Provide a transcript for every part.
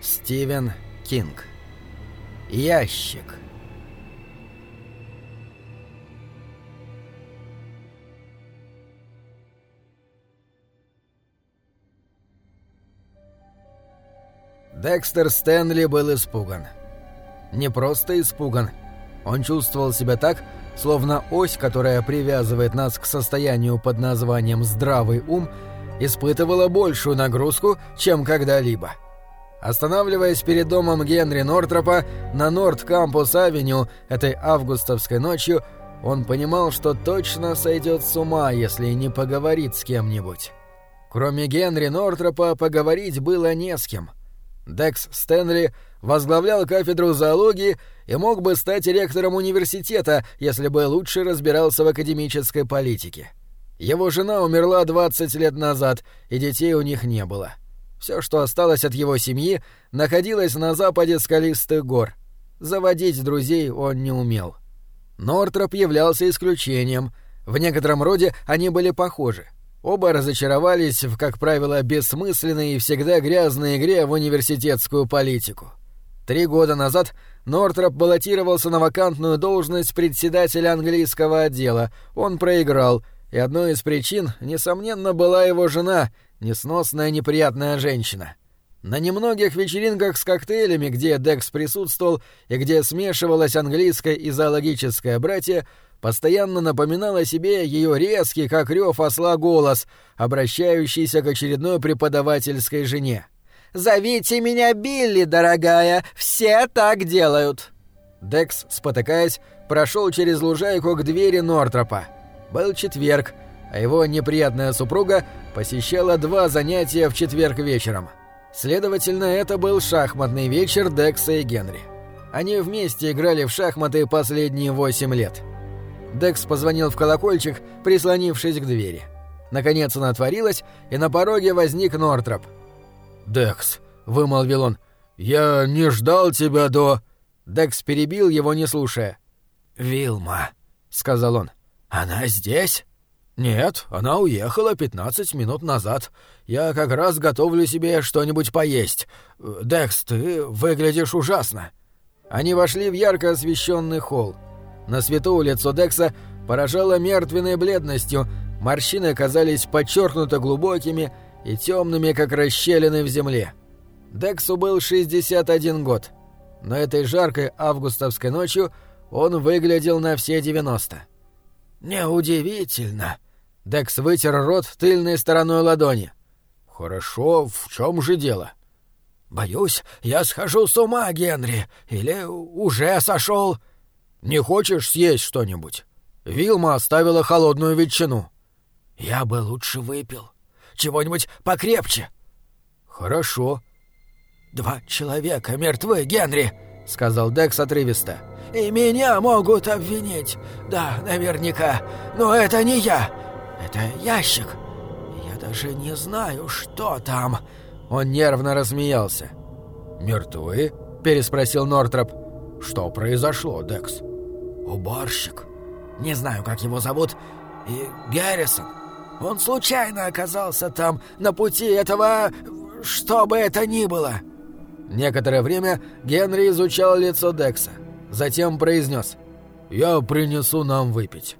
Стивен Кинг. Ящик. Декстер Стэнли был испуган. Не просто испуган. Он чувствовал себя так, словно ось, которая привязывает нас к состоянию под названием «здравый ум», испытывала большую нагрузку, чем когда-либо. Останавливаясь перед домом Генри Нортропа на Норд-Кампус-авеню этой августовской ночью, он понимал, что точно сойдет с ума, если не поговорит с кем-нибудь. Кроме Генри Нортропа поговорить было не с кем. Декс Стэнли возглавлял кафедру зоологии и мог бы стать ректором университета, если бы лучше разбирался в академической политике. Его жена умерла 20 лет назад, и детей у них не было. Все, что осталось от его семьи, находилось на западе скалистых гор. Заводить друзей он не умел. Нортроп являлся исключением. В некотором роде они были похожи. Оба разочаровались в, как правило, бессмысленной и всегда грязной игре в университетскую политику. Три года назад Нортроп баллотировался на вакантную должность председателя английского отдела. Он проиграл, и одной из причин, несомненно, была его жена, несносная неприятная женщина. На немногих вечеринках с коктейлями, где Декс присутствовал и где смешивалось английское и зоологическое братья, постоянно напоминал о себе ее резкий, как рев осла, голос, обращающийся к очередной преподавательской жене. «Зовите меня Билли, дорогая, все так делают!» Декс, спотыкаясь, прошел через лужайку к двери Нортропа. Был четверг, а его неприятная супруга посещала два занятия в четверг вечером. Следовательно, это был шахматный вечер Декса и Генри. Они вместе играли в шахматы последние восемь лет. Декс позвонил в колокольчик, прислонившись к двери. Наконец она отворилась, и на пороге возник Нортроп. «Декс», — вымолвил он, — «я не ждал тебя до...» Декс перебил его, не слушая. «Вилма», — сказал он, — «она здесь?» «Нет, она уехала 15 минут назад. Я как раз готовлю себе что-нибудь поесть. Декс, ты выглядишь ужасно». Они вошли в ярко освещенный холл. На свету лицо Декса поражало мертвенной бледностью, морщины казались подчеркнуто глубокими и темными, как расщелины в земле. Дексу был 61 год, но этой жаркой августовской ночью он выглядел на все 90. «Неудивительно», Декс вытер рот тыльной стороной ладони. «Хорошо, в чем же дело?» «Боюсь, я схожу с ума, Генри, или уже сошел. Не хочешь съесть что-нибудь? Вилма оставила холодную ветчину». «Я бы лучше выпил. Чего-нибудь покрепче». «Хорошо». «Два человека мертвы, Генри», — сказал Декс отрывисто. «И меня могут обвинить. Да, наверняка. Но это не я. Это ящик. Я даже не знаю, что там. Он нервно рассмеялся. Мертвы? переспросил Нортроп. Что произошло, Декс? Уборщик. Не знаю, как его зовут. И Гаррисон. Он случайно оказался там, на пути этого... что бы это ни было. Некоторое время Генри изучал лицо Декса. Затем произнес «Я принесу нам выпить».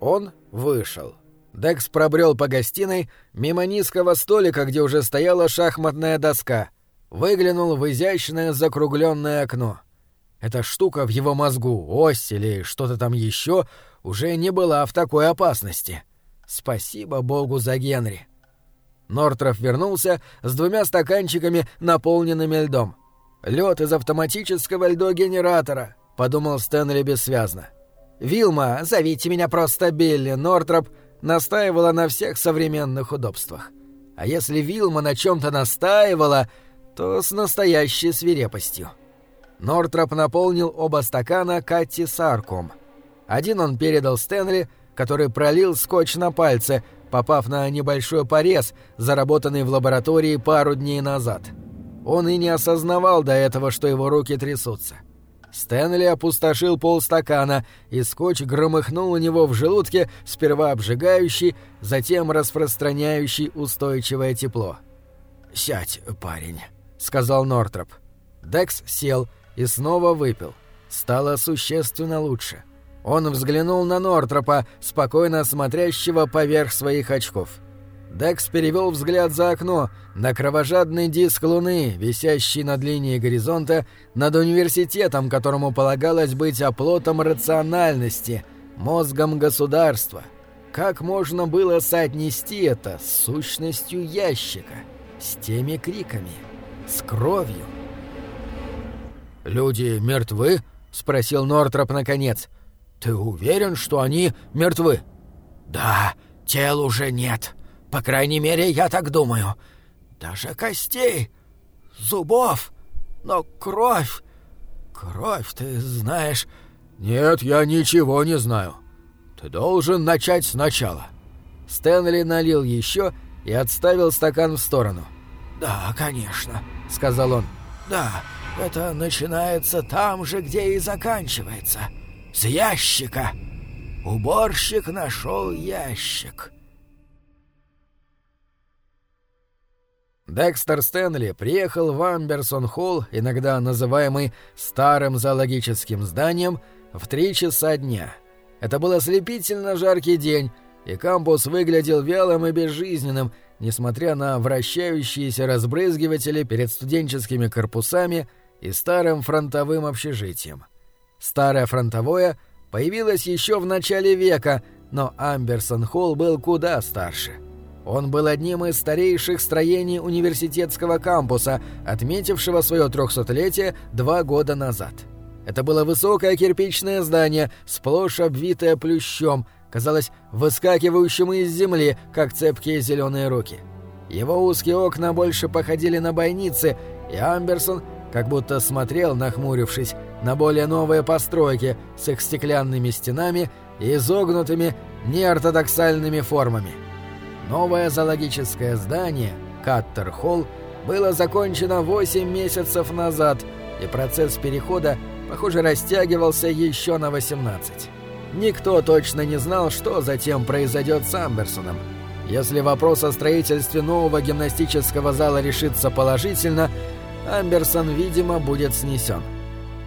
Он вышел. Декс пробрел по гостиной мимо низкого столика, где уже стояла шахматная доска. Выглянул в изящное закругленное окно. Эта штука в его мозгу, ось или что-то там еще, уже не была в такой опасности. Спасибо богу за Генри. Нортроф вернулся с двумя стаканчиками, наполненными льдом. Лед из автоматического льдогенератора, подумал Стэнли бессвязно. «Вилма, зовите меня просто Билли Нортроп», настаивала на всех современных удобствах. А если Вилма на чем-то настаивала, то с настоящей свирепостью. Нортроп наполнил оба стакана Катти Сарком. Один он передал Стэнли, который пролил скотч на пальце, попав на небольшой порез, заработанный в лаборатории пару дней назад. Он и не осознавал до этого, что его руки трясутся. — Стэнли опустошил полстакана, и скотч громыхнул у него в желудке, сперва обжигающий, затем распространяющий устойчивое тепло. «Сядь, парень», — сказал Нортроп. Декс сел и снова выпил. Стало существенно лучше. Он взглянул на Нортропа, спокойно смотрящего поверх своих очков. Декс перевел взгляд за окно, на кровожадный диск Луны, висящий над линией горизонта, над университетом, которому полагалось быть оплотом рациональности, мозгом государства. Как можно было соотнести это с сущностью ящика, с теми криками, с кровью? «Люди мертвы?» — спросил Нортроп наконец. «Ты уверен, что они мертвы?» «Да, тел уже нет», по крайней мере, я так думаю. Даже костей, зубов, но кровь... Кровь, ты знаешь... Нет, я ничего не знаю. Ты должен начать сначала. Стэнли налил еще и отставил стакан в сторону. «Да, конечно», — сказал он. «Да, это начинается там же, где и заканчивается. С ящика. Уборщик нашел ящик». Декстер Стэнли приехал в Амберсон-Холл, иногда называемый «старым зоологическим зданием», в три часа дня. Это был ослепительно жаркий день, и кампус выглядел вялым и безжизненным, несмотря на вращающиеся разбрызгиватели перед студенческими корпусами и старым фронтовым общежитием. Старое фронтовое появилось еще в начале века, но Амберсон-Холл был куда старше — он был одним из старейших строений университетского кампуса, отметившего свое трехсотлетие два года назад. Это было высокое кирпичное здание, сплошь обвитое плющом, казалось выскакивающим из земли, как цепкие зеленые руки. Его узкие окна больше походили на бойницы, и Амберсон как будто смотрел, нахмурившись, на более новые постройки с их стеклянными стенами и изогнутыми неортодоксальными формами. Новое зоологическое здание, Каттер-Холл, было закончено 8 месяцев назад, и процесс перехода, похоже, растягивался еще на 18. Никто точно не знал, что затем произойдет с Амберсоном. Если вопрос о строительстве нового гимнастического зала решится положительно, Амберсон, видимо, будет снесен.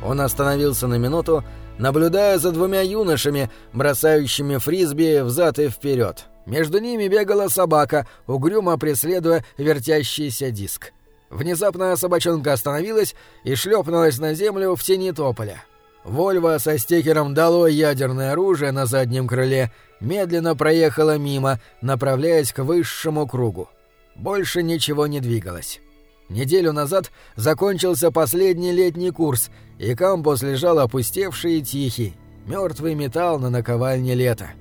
Он остановился на минуту, наблюдая за двумя юношами, бросающими фрисби взад и вперед. Между ними бегала собака, угрюмо преследуя вертящийся диск. Внезапно собачонка остановилась и шлепнулась на землю в тени тополя. Вольво со стикером «Долой ядерное оружие» на заднем крыле медленно проехала мимо, направляясь к высшему кругу. Больше ничего не двигалось. Неделю назад закончился последний летний курс, и кампус лежал опустевший и тихий, мертвый металл на наковальне лета.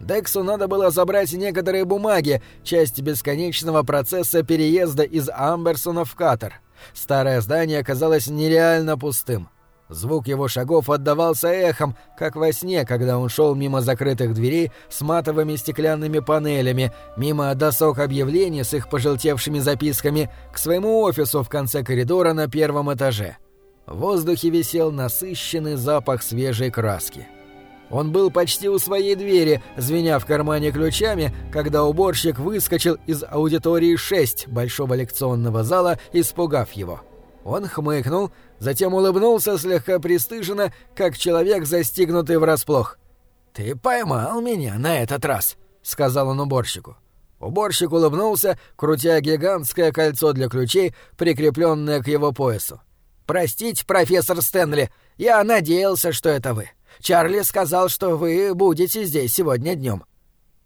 Дексу надо было забрать некоторые бумаги, часть бесконечного процесса переезда из Амберсона в Катар. Старое здание оказалось нереально пустым. Звук его шагов отдавался эхом, как во сне, когда он шел мимо закрытых дверей с матовыми стеклянными панелями, мимо досок объявлений с их пожелтевшими записками, к своему офису в конце коридора на первом этаже. В воздухе висел насыщенный запах свежей краски. Он был почти у своей двери, звеня в кармане ключами, когда уборщик выскочил из аудитории 6 большого лекционного зала, испугав его. Он хмыкнул, затем улыбнулся слегка пристыженно, как человек, застигнутый врасплох. «Ты поймал меня на этот раз», — сказал он уборщику. Уборщик улыбнулся, крутя гигантское кольцо для ключей, прикрепленное к его поясу. «Простите, профессор Стэнли, я надеялся, что это вы. Чарли сказал, что вы будете здесь сегодня днем.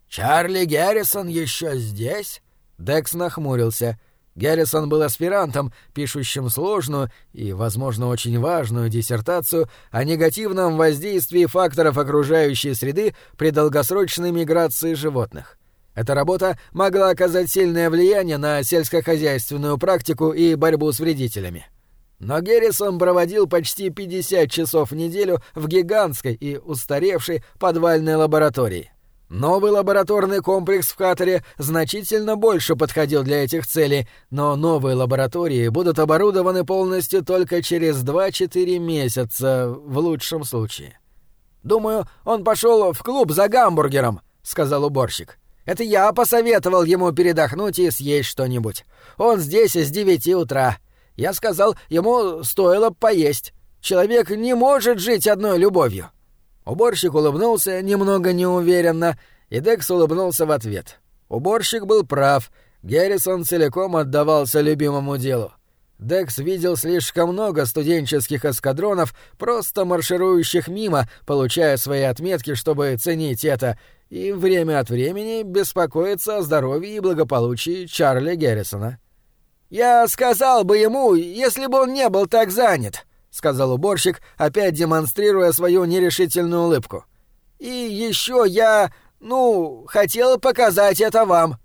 «Чарли Геррисон еще здесь?» Декс нахмурился. Геррисон был аспирантом, пишущим сложную и, возможно, очень важную диссертацию о негативном воздействии факторов окружающей среды при долгосрочной миграции животных. Эта работа могла оказать сильное влияние на сельскохозяйственную практику и борьбу с вредителями. Но Геррисон проводил почти 50 часов в неделю в гигантской и устаревшей подвальной лаборатории. Новый лабораторный комплекс в Катаре значительно больше подходил для этих целей, но новые лаборатории будут оборудованы полностью только через 2-4 месяца, в лучшем случае. «Думаю, он пошел в клуб за гамбургером», — сказал уборщик. «Это я посоветовал ему передохнуть и съесть что-нибудь. Он здесь с девяти утра. Я сказал, ему стоило поесть. Человек не может жить одной любовью. Уборщик улыбнулся немного неуверенно, и Декс улыбнулся в ответ. Уборщик был прав. Геррисон целиком отдавался любимому делу. Декс видел слишком много студенческих эскадронов, просто марширующих мимо, получая свои отметки, чтобы ценить это, и время от времени беспокоиться о здоровье и благополучии Чарли Геррисона. «Я сказал бы ему, если бы он не был так занят», — сказал уборщик, опять демонстрируя свою нерешительную улыбку. «И еще я, ну, хотел показать это вам».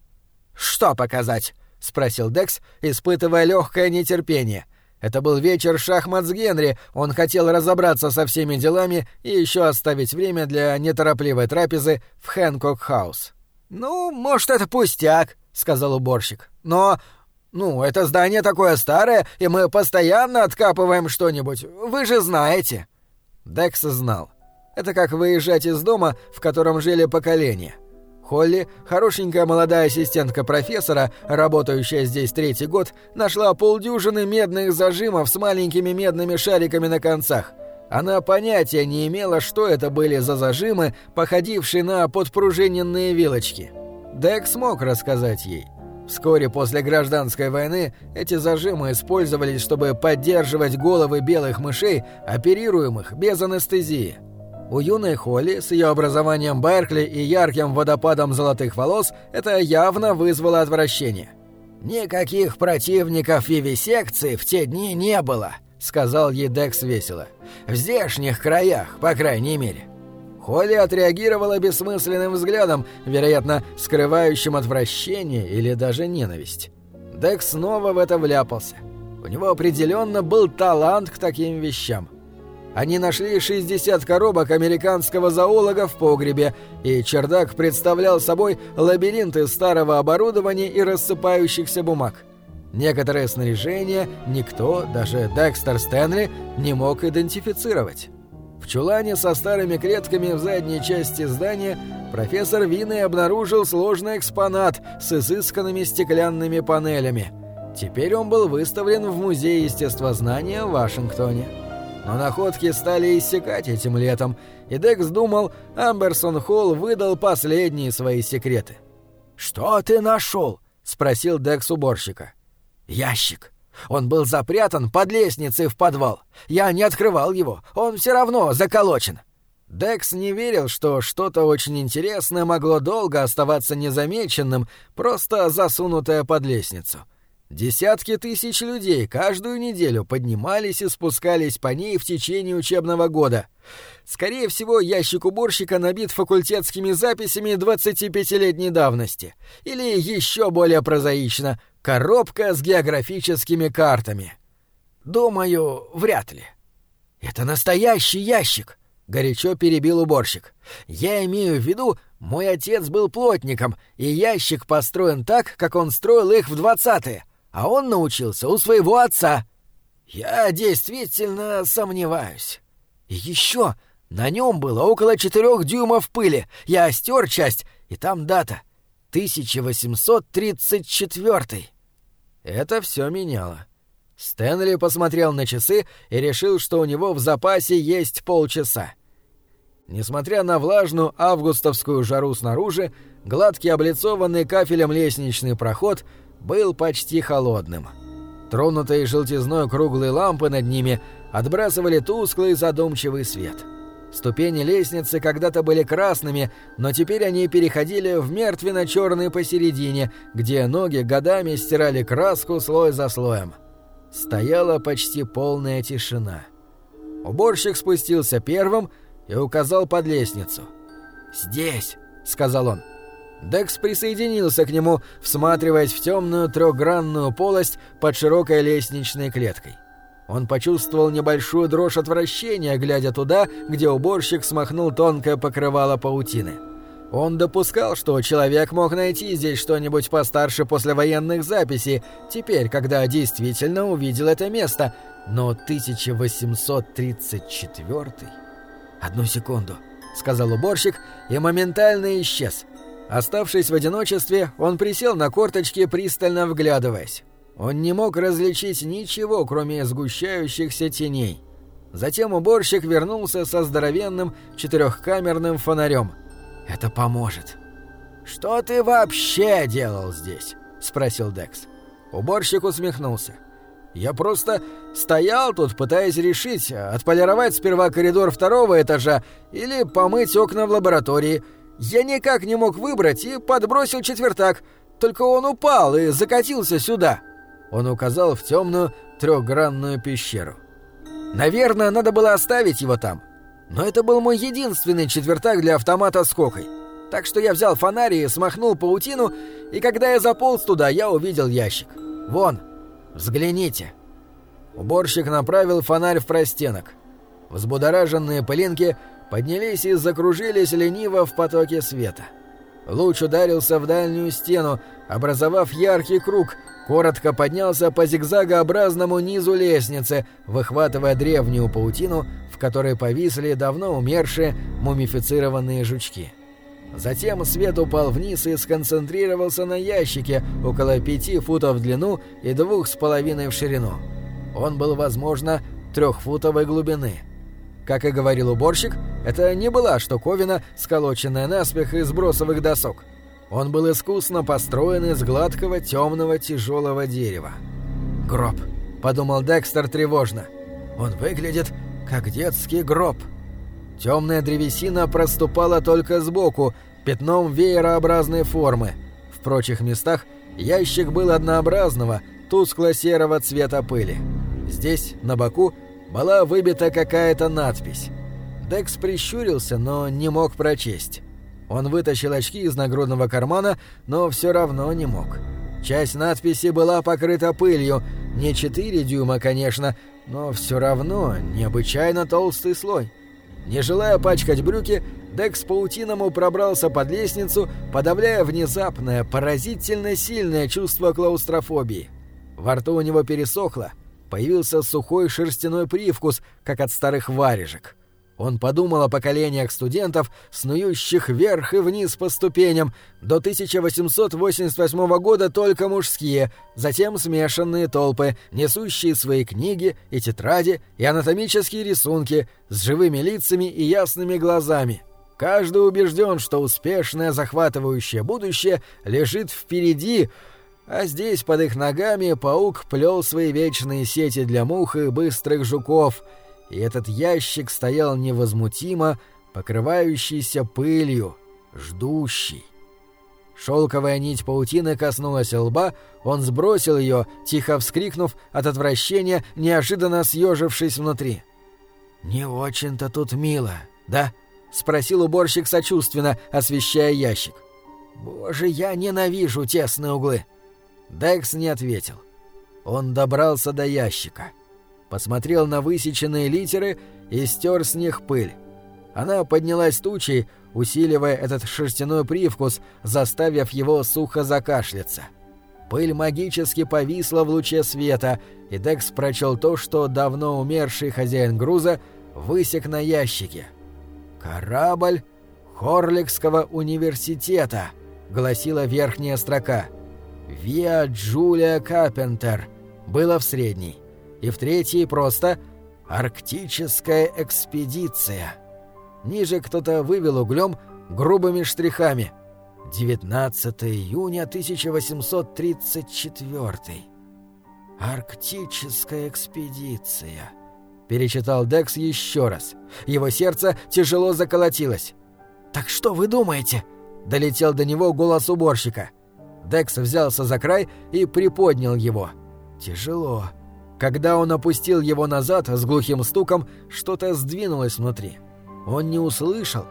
«Что показать?» — спросил Декс, испытывая легкое нетерпение. Это был вечер шахмат с Генри, он хотел разобраться со всеми делами и еще оставить время для неторопливой трапезы в Хэнкок-хаус. «Ну, может, это пустяк», — сказал уборщик. «Но «Ну, это здание такое старое, и мы постоянно откапываем что-нибудь. Вы же знаете». Декс знал. Это как выезжать из дома, в котором жили поколения. Холли, хорошенькая молодая ассистентка профессора, работающая здесь третий год, нашла полдюжины медных зажимов с маленькими медными шариками на концах. Она понятия не имела, что это были за зажимы, походившие на подпружиненные вилочки. Декс смог рассказать ей. Вскоре после гражданской войны эти зажимы использовались, чтобы поддерживать головы белых мышей, оперируемых без анестезии. У юной Холли с ее образованием Беркли и ярким водопадом золотых волос это явно вызвало отвращение. «Никаких противников вивисекции в те дни не было», — сказал ей Декс весело. «В здешних краях, по крайней мере». Холли отреагировала бессмысленным взглядом, вероятно, скрывающим отвращение или даже ненависть. Дек снова в это вляпался. У него определенно был талант к таким вещам. Они нашли 60 коробок американского зоолога в погребе, и чердак представлял собой лабиринт из старого оборудования и рассыпающихся бумаг. Некоторое снаряжение никто, даже Декстер Стэнли, не мог идентифицировать. В чулане со старыми клетками в задней части здания профессор Винный обнаружил сложный экспонат с изысканными стеклянными панелями. Теперь он был выставлен в Музее естествознания в Вашингтоне. Но находки стали иссякать этим летом, и Декс думал, Амберсон Холл выдал последние свои секреты. «Что ты нашел?» — спросил Декс уборщика. «Ящик. Он был запрятан под лестницей в подвал. Я не открывал его, он все равно заколочен. Декс не верил, что что-то очень интересное могло долго оставаться незамеченным, просто засунутое под лестницу. Десятки тысяч людей каждую неделю поднимались и спускались по ней в течение учебного года. Скорее всего, ящик уборщика набит факультетскими записями 25-летней давности. Или еще более прозаично — коробка с географическими картами. Думаю, вряд ли. Это настоящий ящик, горячо перебил уборщик. Я имею в виду, мой отец был плотником, и ящик построен так, как он строил их в двадцатые, а он научился у своего отца. Я действительно сомневаюсь. Еще на нем было около четырех дюймов пыли. Я стер часть, и там дата. 1834. Это все меняло. Стэнли посмотрел на часы и решил, что у него в запасе есть полчаса. Несмотря на влажную августовскую жару снаружи, гладкий облицованный кафелем лестничный проход был почти холодным. Тронутые желтизной круглые лампы над ними отбрасывали тусклый задумчивый свет — Ступени лестницы когда-то были красными, но теперь они переходили в мертвенно-черный посередине, где ноги годами стирали краску слой за слоем. Стояла почти полная тишина. Уборщик спустился первым и указал под лестницу. «Здесь», — сказал он. Декс присоединился к нему, всматриваясь в темную трехгранную полость под широкой лестничной клеткой. Он почувствовал небольшую дрожь отвращения, глядя туда, где уборщик смахнул тонкое покрывало паутины. Он допускал, что человек мог найти здесь что-нибудь постарше послевоенных записей, теперь, когда действительно увидел это место. Но 1834... «Одну секунду», — сказал уборщик и моментально исчез. Оставшись в одиночестве, он присел на корточки, пристально вглядываясь. Он не мог различить ничего, кроме сгущающихся теней. Затем уборщик вернулся со здоровенным четырехкамерным фонарем. «Это поможет». «Что ты вообще делал здесь?» — спросил Декс. Уборщик усмехнулся. «Я просто стоял тут, пытаясь решить, отполировать сперва коридор второго этажа или помыть окна в лаборатории. Я никак не мог выбрать и подбросил четвертак, только он упал и закатился сюда». Он указал в темную трехгранную пещеру. «Наверное, надо было оставить его там. Но это был мой единственный четвертак для автомата с кокой. Так что я взял фонарь и смахнул паутину, и когда я заполз туда, я увидел ящик. Вон, взгляните». Уборщик направил фонарь в простенок. Взбудораженные пылинки поднялись и закружились лениво в потоке света. Луч ударился в дальнюю стену, образовав яркий круг, коротко поднялся по зигзагообразному низу лестницы, выхватывая древнюю паутину, в которой повисли давно умершие мумифицированные жучки. Затем свет упал вниз и сконцентрировался на ящике около пяти футов в длину и двух с половиной в ширину. Он был, возможно, трехфутовой глубины. Как и говорил уборщик, это не была штуковина, сколоченная наспех из бросовых досок. Он был искусно построен из гладкого темного тяжелого дерева. «Гроб», — подумал Декстер тревожно. «Он выглядит как детский гроб». Темная древесина проступала только сбоку, пятном веерообразной формы. В прочих местах ящик был однообразного, тускло-серого цвета пыли. Здесь, на боку, была выбита какая-то надпись. Декс прищурился, но не мог прочесть. Он вытащил очки из нагрудного кармана, но все равно не мог. Часть надписи была покрыта пылью, не 4 дюйма, конечно, но все равно необычайно толстый слой. Не желая пачкать брюки, Декс паутиному пробрался под лестницу, подавляя внезапное, поразительно сильное чувство клаустрофобии. Во рту у него пересохло, появился сухой шерстяной привкус, как от старых варежек. Он подумал о поколениях студентов, снующих вверх и вниз по ступеням, до 1888 года только мужские, затем смешанные толпы, несущие свои книги и тетради и анатомические рисунки с живыми лицами и ясными глазами. Каждый убежден, что успешное захватывающее будущее лежит впереди, а здесь под их ногами паук плел свои вечные сети для мух и быстрых жуков — и этот ящик стоял невозмутимо, покрывающийся пылью, ждущий. Шелковая нить паутины коснулась лба, он сбросил ее, тихо вскрикнув от отвращения, неожиданно съежившись внутри. «Не очень-то тут мило, да?» — спросил уборщик сочувственно, освещая ящик. «Боже, я ненавижу тесные углы!» Декс не ответил. Он добрался до ящика — посмотрел на высеченные литеры и стер с них пыль. Она поднялась тучей, усиливая этот шерстяной привкус, заставив его сухо закашляться. Пыль магически повисла в луче света, и Декс прочел то, что давно умерший хозяин груза высек на ящике. «Корабль Хорликского университета», — гласила верхняя строка. «Виа Джулия Капентер» было в средней и в третьей просто «Арктическая экспедиция». Ниже кто-то вывел углем грубыми штрихами. 19 июня 1834. «Арктическая экспедиция», — перечитал Декс еще раз. Его сердце тяжело заколотилось. «Так что вы думаете?» — долетел до него голос уборщика. Декс взялся за край и приподнял его. «Тяжело». Когда он опустил его назад с глухим стуком, что-то сдвинулось внутри. Он не услышал,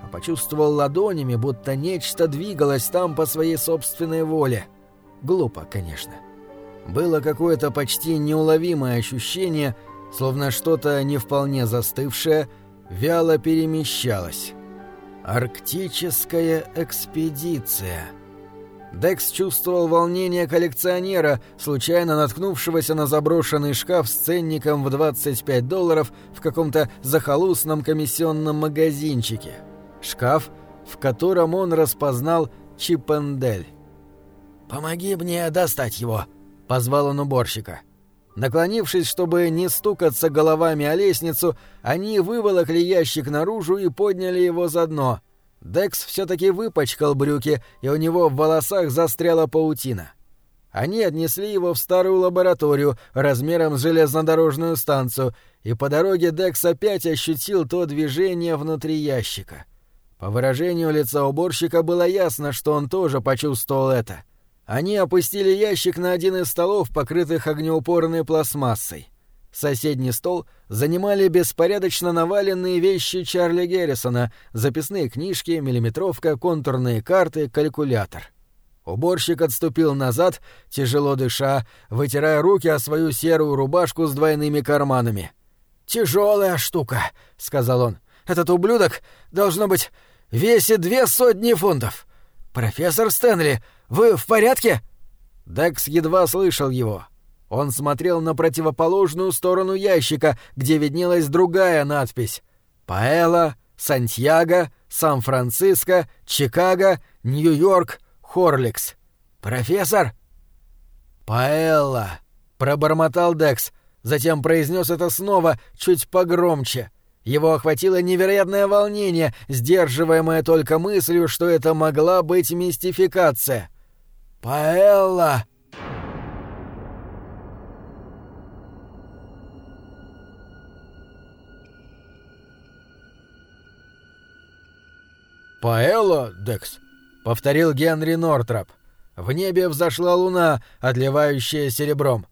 а почувствовал ладонями, будто нечто двигалось там по своей собственной воле. Глупо, конечно. Было какое-то почти неуловимое ощущение, словно что-то не вполне застывшее, вяло перемещалось. «Арктическая экспедиция», Декс чувствовал волнение коллекционера, случайно наткнувшегося на заброшенный шкаф с ценником в 25 долларов в каком-то захолустном комиссионном магазинчике. Шкаф, в котором он распознал Чипендель. «Помоги мне достать его», —— позвал он уборщика. Наклонившись, чтобы не стукаться головами о лестницу, они выволокли ящик наружу и подняли его за дно. Декс все-таки выпачкал брюки, и у него в волосах застряла паутина. Они отнесли его в старую лабораторию размером с железнодорожную станцию, и по дороге Декс опять ощутил то движение внутри ящика. По выражению лица уборщика было ясно, что он тоже почувствовал это. Они опустили ящик на один из столов, покрытых огнеупорной пластмассой. Соседний стол занимали беспорядочно наваленные вещи Чарли Геррисона, записные книжки, миллиметровка, контурные карты, калькулятор. Уборщик отступил назад, тяжело дыша, вытирая руки о свою серую рубашку с двойными карманами. «Тяжелая штука», — сказал он. «Этот ублюдок, должно быть, весит две сотни фунтов. Профессор Стэнли, вы в порядке?» Декс едва слышал его. Он смотрел на противоположную сторону ящика, где виднелась другая надпись. «Паэла», «Сантьяго», «Сан-Франциско», «Чикаго», «Нью-Йорк», «Хорликс». «Профессор?» «Паэлла», — пробормотал Декс, затем произнес это снова, чуть погромче. Его охватило невероятное волнение, сдерживаемое только мыслью, что это могла быть мистификация. «Паэлла!» «Паэлла, Декс?» — повторил Генри Нортрап. В небе взошла луна, отливающая серебром.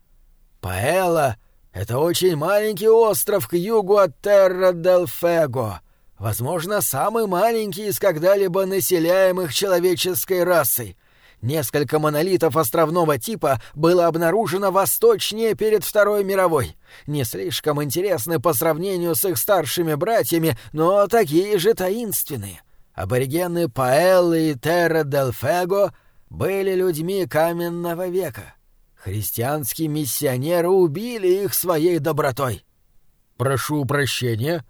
«Паэлла — это очень маленький остров к югу от Терра-дель-Фего. Возможно, самый маленький из когда-либо населяемых человеческой расой. Несколько монолитов островного типа было обнаружено восточнее перед Второй мировой. Не слишком интересны по сравнению с их старшими братьями, но такие же таинственные. Аборигены Паэллы и Терра дель Фего были людьми каменного века. Христианские миссионеры убили их своей добротой. «Прошу прощения».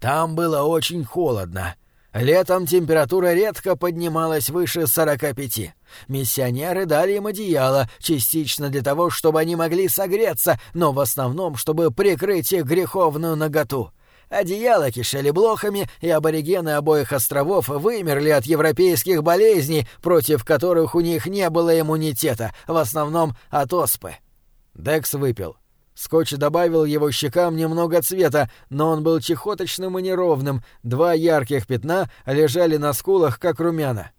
Там было очень холодно. Летом температура редко поднималась выше 45. Миссионеры дали им одеяло, частично для того, чтобы они могли согреться, но в основном, чтобы прикрыть их греховную наготу. Одеяла кишели блохами, и аборигены обоих островов вымерли от европейских болезней, против которых у них не было иммунитета, в основном от оспы. Декс выпил. Скотч добавил его щекам немного цвета, но он был чехоточным и неровным, два ярких пятна лежали на скулах, как румяна.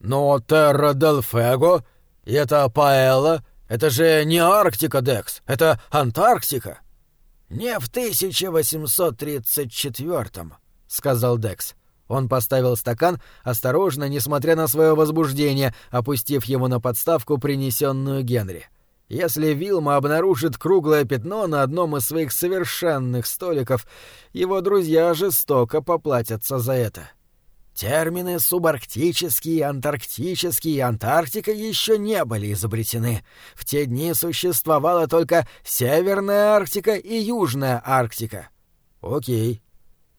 «Но Терра дель Фего? Это Паэлла? Это же не Арктика, Декс, это Антарктика!» «Не в 1834-м», — сказал Декс. Он поставил стакан, осторожно, несмотря на свое возбуждение, опустив его на подставку, принесенную Генри. Если Вилма обнаружит круглое пятно на одном из своих совершенных столиков, его друзья жестоко поплатятся за это. Термины «субарктический», «антарктический» и «антарктика» еще не были изобретены. В те дни существовала только Северная Арктика и Южная Арктика. Окей.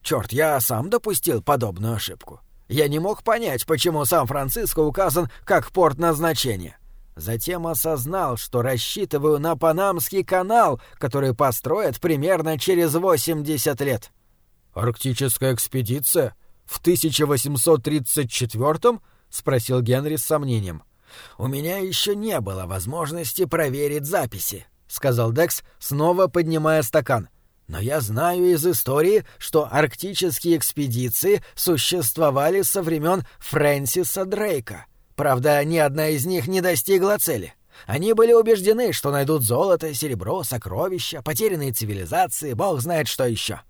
Черт, я сам допустил подобную ошибку. Я не мог понять, почему Сан-Франциско указан как порт назначения. Затем осознал, что рассчитываю на Панамский канал, который построят примерно через 80 лет. «Арктическая экспедиция?» «В 1834-м?» — спросил Генри с сомнением. «У меня еще не было возможности проверить записи», — сказал Декс, снова поднимая стакан. «Но я знаю из истории, что арктические экспедиции существовали со времен Фрэнсиса Дрейка. Правда, ни одна из них не достигла цели». Они были убеждены, что найдут золото, серебро, сокровища, потерянные цивилизации, бог знает что еще.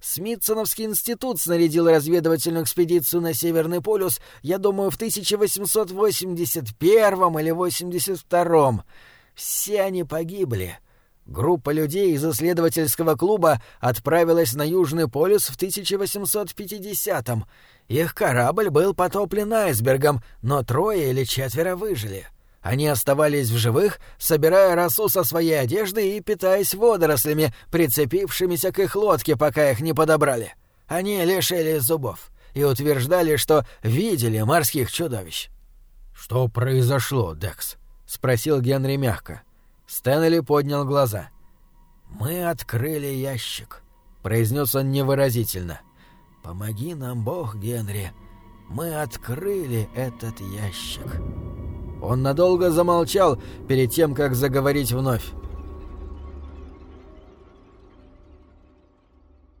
Смитсоновский институт снарядил разведывательную экспедицию на Северный полюс, я думаю, в 1881 или 82 Все они погибли. Группа людей из исследовательского клуба отправилась на Южный полюс в 1850-м. Их корабль был потоплен айсбергом, но трое или четверо выжили. — они оставались в живых, собирая росу со своей одежды и питаясь водорослями, прицепившимися к их лодке, пока их не подобрали. Они лишились зубов и утверждали, что видели морских чудовищ. «Что произошло, Декс?» — спросил Генри мягко. Стэнли поднял глаза. «Мы открыли ящик», — произнес он невыразительно. «Помоги нам, Бог, Генри. Мы открыли этот ящик». Он надолго замолчал перед тем, как заговорить вновь.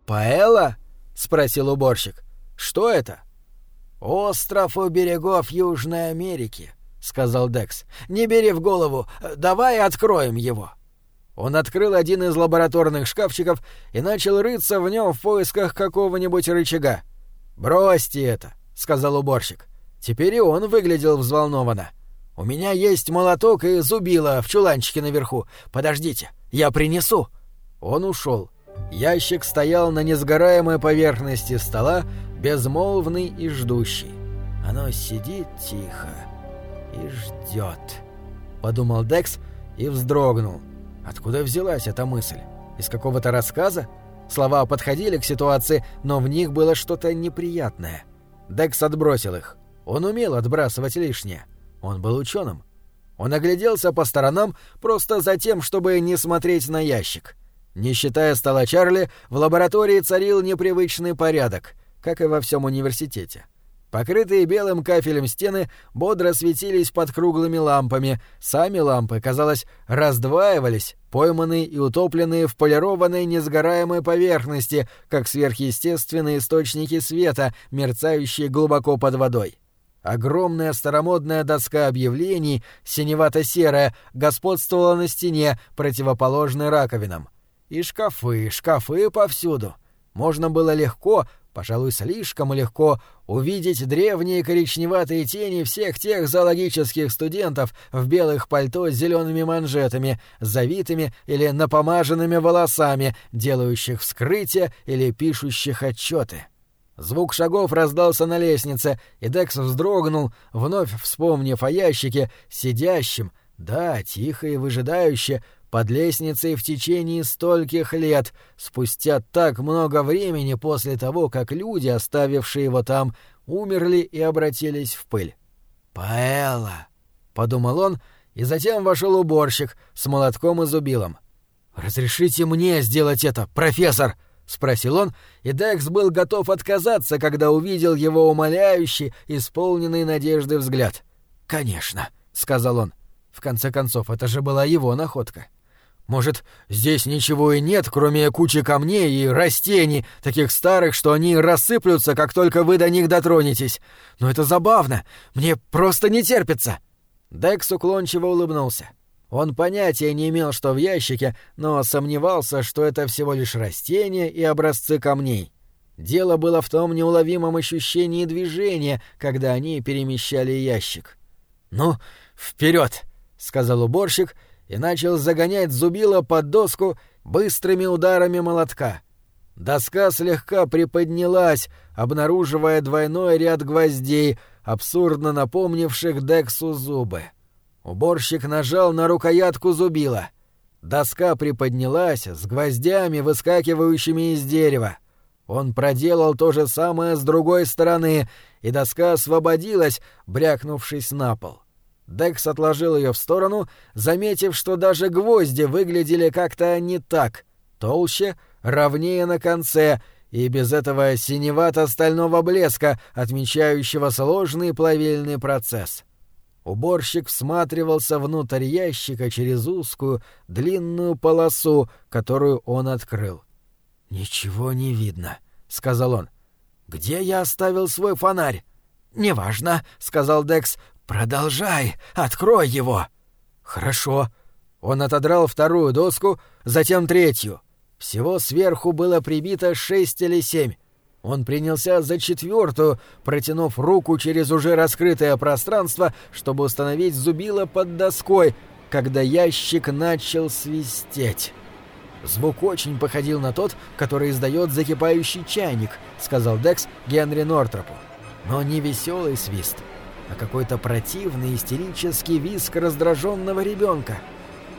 «Паэла?» — спросил уборщик. «Что это?» «Остров у берегов Южной Америки», — сказал Декс. «Не бери в голову. Давай откроем его». Он открыл один из лабораторных шкафчиков и начал рыться в нем в поисках какого-нибудь рычага. «Бросьте это», — сказал уборщик. Теперь и он выглядел взволнованно. «У меня есть молоток и зубило в чуланчике наверху. Подождите, я принесу». Он ушел. Ящик стоял на несгораемой поверхности стола, безмолвный и ждущий. Оно сидит тихо и ждет. Подумал Декс и вздрогнул. Откуда взялась эта мысль? Из какого-то рассказа? Слова подходили к ситуации, но в них было что-то неприятное. Декс отбросил их. Он умел отбрасывать лишнее. Он был ученым. Он огляделся по сторонам просто за тем, чтобы не смотреть на ящик. Не считая стола Чарли, в лаборатории царил непривычный порядок, как и во всем университете. Покрытые белым кафелем стены бодро светились под круглыми лампами, сами лампы, казалось, раздваивались, пойманные и утопленные в полированной несгораемой поверхности, как сверхъестественные источники света, мерцающие глубоко под водой. Огромная старомодная доска объявлений, синевато-серая, господствовала на стене, противоположной раковинам. И шкафы, шкафы повсюду. Можно было легко, пожалуй, слишком легко, увидеть древние коричневатые тени всех тех зоологических студентов в белых пальто с зелеными манжетами, завитыми или напомаженными волосами, делающих вскрытия или пишущих отчеты. Звук шагов раздался на лестнице, и Декс вздрогнул, вновь вспомнив о ящике, сидящем, да, тихо и выжидающе, под лестницей в течение стольких лет, спустя так много времени после того, как люди, оставившие его там, умерли и обратились в пыль. «Паэла!» — подумал он, и затем вошел уборщик с молотком и зубилом. «Разрешите мне сделать это, профессор!» — спросил он, и Декс был готов отказаться, когда увидел его умоляющий, исполненный надежды взгляд. «Конечно», — сказал он. В конце концов, это же была его находка. — может, здесь ничего и нет, кроме кучи камней и растений, таких старых, что они рассыплются, как только вы до них дотронетесь. Но это забавно. Мне просто не терпится. Декс уклончиво улыбнулся. Он понятия не имел, что в ящике, но сомневался, что это всего лишь растения и образцы камней. Дело было в том неуловимом ощущении движения, когда они перемещали ящик. «Ну, вперед, сказал уборщик — и начал загонять зубило под доску быстрыми ударами молотка. Доска слегка приподнялась, обнаруживая двойной ряд гвоздей, абсурдно напомнивших Дексу зубы. Уборщик нажал на рукоятку зубила. Доска приподнялась с гвоздями, выскакивающими из дерева. Он проделал то же самое с другой стороны, и доска освободилась, брякнувшись на пол. Декс отложил ее в сторону, заметив, что даже гвозди выглядели как-то не так, толще, ровнее на конце, и без этого синевато-стального блеска, отмечающего сложный плавильный процесс. Уборщик всматривался внутрь ящика через узкую, длинную полосу, которую он открыл. «Ничего не видно», — сказал он. «Где я оставил свой фонарь?» «Неважно», — сказал Декс, «Продолжай! Открой его!» «Хорошо». Он отодрал вторую доску, затем третью. Всего сверху было прибито шесть или семь. Он принялся за четвертую, протянув руку через уже раскрытое пространство, чтобы установить зубило под доской, когда ящик начал свистеть. «Звук очень походил на тот, который издает закипающий чайник», — сказал Декс Генри Нортропу. «Но не веселый свист, а какой-то противный истерический визг раздраженного ребенка.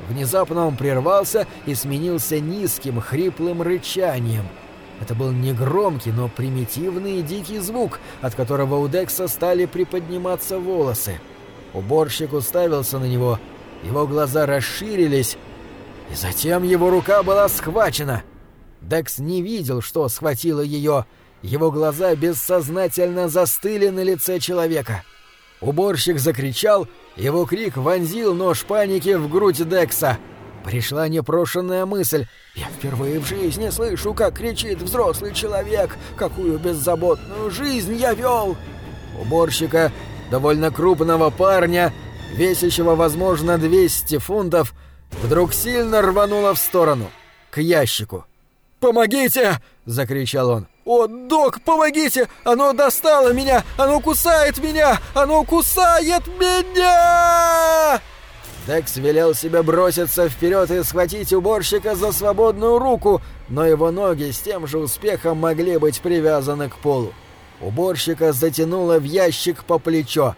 Внезапно он прервался и сменился низким хриплым рычанием. Это был не громкий, но примитивный и дикий звук, от которого у Декса стали приподниматься волосы. Уборщик уставился на него, его глаза расширились, и затем его рука была схвачена. Декс не видел, что схватило ее. Его глаза бессознательно застыли на лице человека. Уборщик закричал, его крик вонзил нож паники в грудь Декса. Пришла непрошенная мысль. «Я впервые в жизни слышу, как кричит взрослый человек, какую беззаботную жизнь я вел!» Уборщика, довольно крупного парня, весящего, возможно, 200 фунтов, вдруг сильно рвануло в сторону, к ящику. «Помогите!» — закричал он. «О, док, помогите! Оно достало меня! Оно кусает меня! Оно кусает меня!» Декс велел себе броситься вперед и схватить уборщика за свободную руку, но его ноги с тем же успехом могли быть привязаны к полу. Уборщика затянуло в ящик по плечо.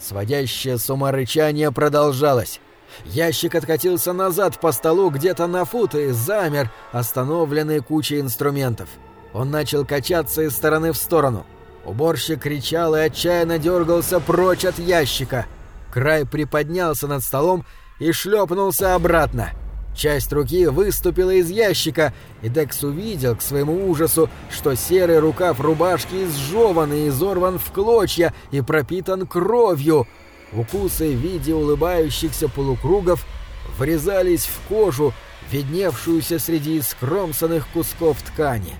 Сводящее с продолжалось. Ящик откатился назад по столу где-то на фут и замер, остановленный кучей инструментов. Он начал качаться из стороны в сторону. Уборщик кричал и отчаянно дергался прочь от ящика. Край приподнялся над столом и шлепнулся обратно. Часть руки выступила из ящика, и Декс увидел к своему ужасу, что серый рукав рубашки изжеван и изорван в клочья и пропитан кровью — Укусы в виде улыбающихся полукругов врезались в кожу, видневшуюся среди скромсанных кусков ткани.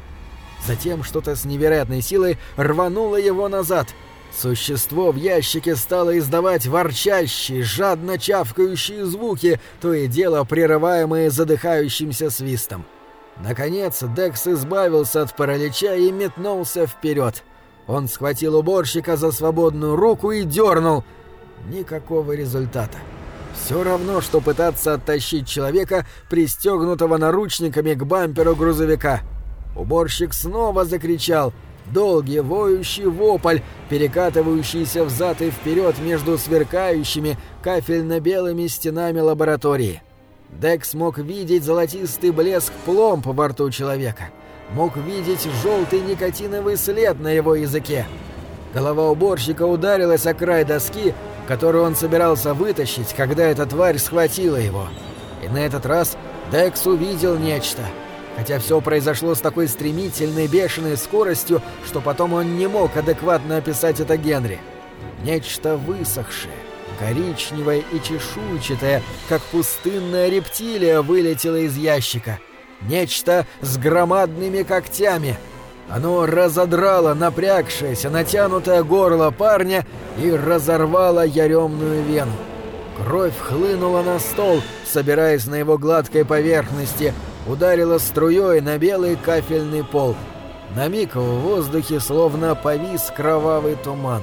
Затем что-то с невероятной силой рвануло его назад. Существо в ящике стало издавать ворчащие, жадно чавкающие звуки, то и дело прерываемые задыхающимся свистом. Наконец Декс избавился от паралича и метнулся вперед. Он схватил уборщика за свободную руку и дернул — Никакого результата. Все равно, что пытаться оттащить человека, пристегнутого наручниками к бамперу грузовика. Уборщик снова закричал. Долгий воющий вопль, перекатывающийся взад и вперед между сверкающими кафельно-белыми стенами лаборатории. Декс мог видеть золотистый блеск пломб во рту человека. Мог видеть желтый никотиновый след на его языке. Голова уборщика ударилась о край доски, которую он собирался вытащить, когда эта тварь схватила его. И на этот раз Декс увидел нечто. Хотя все произошло с такой стремительной, бешеной скоростью, что потом он не мог адекватно описать это Генри. Нечто высохшее, коричневое и чешуйчатое, как пустынная рептилия вылетело из ящика. Нечто с громадными когтями — оно разодрало напрягшееся, натянутое горло парня и разорвало яремную вену. Кровь хлынула на стол, собираясь на его гладкой поверхности, ударила струей на белый кафельный пол. На миг в воздухе словно повис кровавый туман.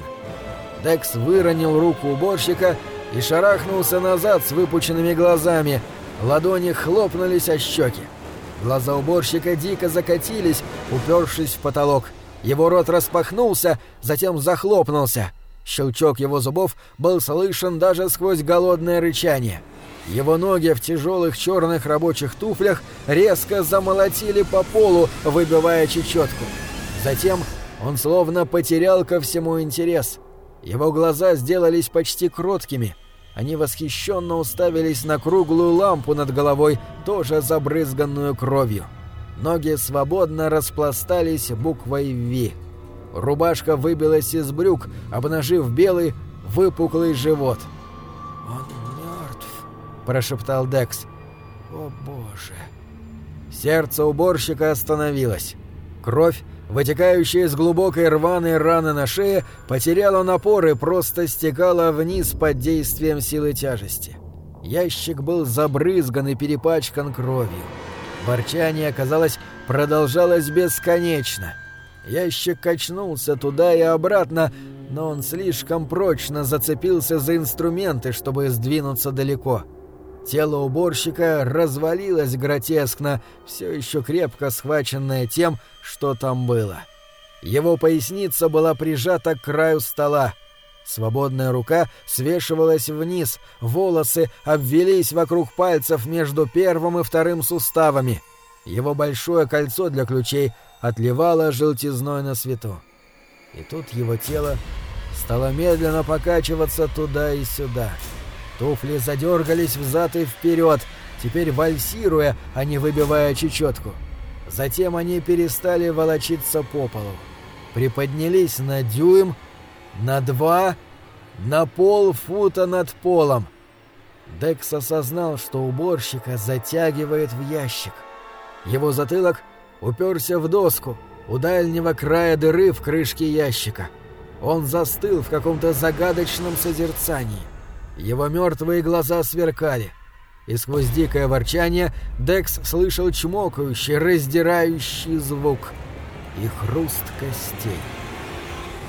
Декс выронил руку уборщика и шарахнулся назад с выпученными глазами. Ладони хлопнулись о щеки. Глаза уборщика дико закатились, упершись в потолок. Его рот распахнулся, затем захлопнулся. Щелчок его зубов был слышен даже сквозь голодное рычание. Его ноги в тяжелых черных рабочих туфлях резко замолотили по полу, выбивая чечетку. Затем он словно потерял ко всему интерес. Его глаза сделались почти кроткими — они восхищенно уставились на круглую лампу над головой, тоже забрызганную кровью. Ноги свободно распластались буквой «Ви». Рубашка выбилась из брюк, обнажив белый, выпуклый живот. «Он мертв», — прошептал Декс. «О, Боже!» Сердце уборщика остановилось. Кровь вытекающая из глубокой рваной раны на шее, потеряла напор и просто стекала вниз под действием силы тяжести. Ящик был забрызган и перепачкан кровью. Ворчание, казалось, продолжалось бесконечно. Ящик качнулся туда и обратно, но он слишком прочно зацепился за инструменты, чтобы сдвинуться далеко. Тело уборщика развалилось гротескно, все еще крепко схваченное тем, что там было. Его поясница была прижата к краю стола. Свободная рука свешивалась вниз, волосы обвелись вокруг пальцев между первым и вторым суставами. Его большое кольцо для ключей отливало желтизной на свету. И тут его тело стало медленно покачиваться туда и сюда. Туфли задергались взад и вперед, теперь вальсируя, а не выбивая чечетку. Затем они перестали волочиться по полу. Приподнялись на дюйм, на два, на полфута над полом. Декс осознал, что уборщика затягивает в ящик. Его затылок уперся в доску у дальнего края дыры в крышке ящика. Он застыл в каком-то загадочном созерцании. Его мертвые глаза сверкали. И сквозь дикое ворчание Декс слышал чмокающий, раздирающий звук и хруст костей.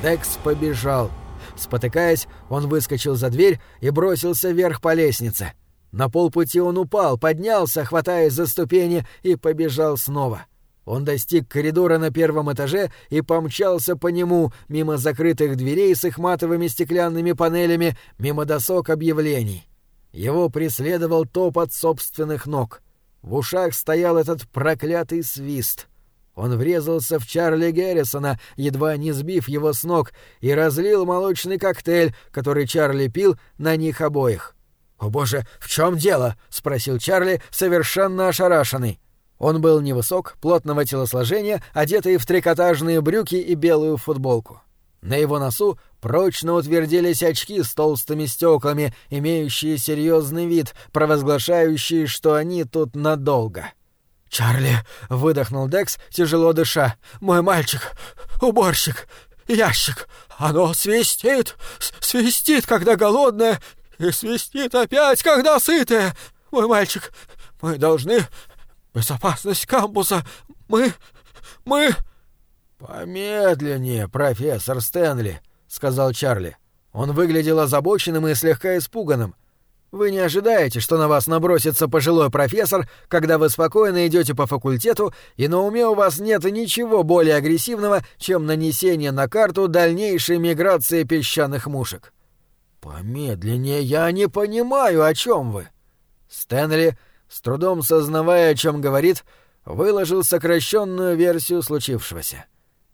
Декс побежал — Спотыкаясь, он выскочил за дверь и бросился вверх по лестнице. На полпути он упал, поднялся, хватаясь за ступени, и побежал снова. Он достиг коридора на первом этаже и помчался по нему, мимо закрытых дверей с их матовыми стеклянными панелями, мимо досок объявлений. Его преследовал топот собственных ног. В ушах стоял этот проклятый свист — он врезался в Чарли Геррисона, едва не сбив его с ног, и разлил молочный коктейль, который Чарли пил на них обоих. «О боже, в чем дело?» — спросил Чарли, совершенно ошарашенный. Он был невысок, плотного телосложения, одетый в трикотажные брюки и белую футболку. На его носу прочно утвердились очки с толстыми стеклами, имеющие серьезный вид, провозглашающие, что они тут надолго. — «Чарли!» — выдохнул Декс, тяжело дыша. «Мой мальчик! Уборщик! Ящик! Оно свистит! Свистит, когда голодное, и свистит опять, когда сытое! Мой мальчик! Мы должны... Безопасность кампуса! Мы... мы...» «Помедленнее, профессор Стэнли», — сказал Чарли. Он выглядел озабоченным и слегка испуганным. Вы не ожидаете, что на вас набросится пожилой профессор, когда вы спокойно идете по факультету, и на уме у вас нет ничего более агрессивного, чем нанесение на карту дальнейшей миграции песчаных мушек. Помедленнее, я не понимаю, о чем вы. Стэнли, с трудом сознавая, о чем говорит, выложил сокращенную версию случившегося.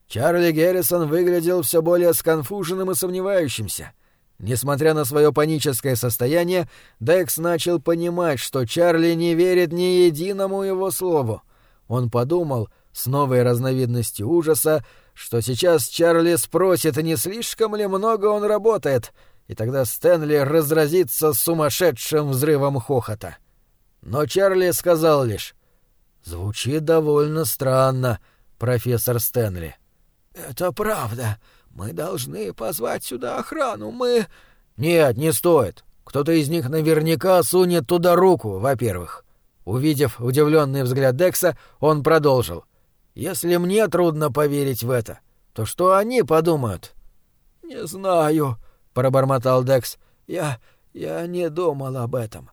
Чарли Геррисон выглядел все более сконфуженным и сомневающимся — Несмотря на свое паническое состояние, Декс начал понимать, что Чарли не верит ни единому его слову. Он подумал, с новой разновидностью ужаса, что сейчас Чарли спросит, не слишком ли много он работает, и тогда Стэнли разразится сумасшедшим взрывом хохота. Но Чарли сказал лишь «Звучит довольно странно, профессор Стэнли». «Это правда», «Мы должны позвать сюда охрану, мы...» «Нет, не стоит. Кто-то из них наверняка сунет туда руку, во-первых». Увидев удивленный взгляд Декса, он продолжил. «Если мне трудно поверить в это, то что они подумают?» «Не знаю», — пробормотал Декс. «Я... я не думал об этом».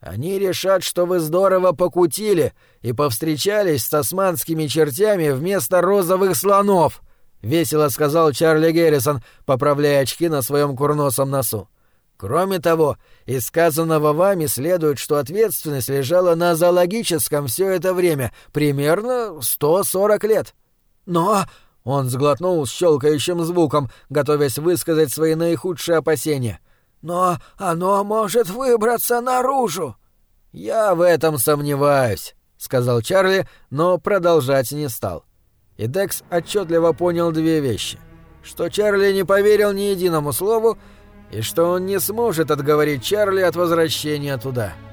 «Они решат, что вы здорово покутили и повстречались с османскими чертями вместо розовых слонов», — весело сказал Чарли Геррисон, поправляя очки на своем курносом носу. «Кроме того, из сказанного вами следует, что ответственность лежала на зоологическом все это время, примерно 140 лет. Но...» — он сглотнул с щелкающим звуком, готовясь высказать свои наихудшие опасения. «Но оно может выбраться наружу!» «Я в этом сомневаюсь», — сказал Чарли, но продолжать не стал и Декс отчетливо понял две вещи. Что Чарли не поверил ни единому слову, и что он не сможет отговорить Чарли от возвращения туда. —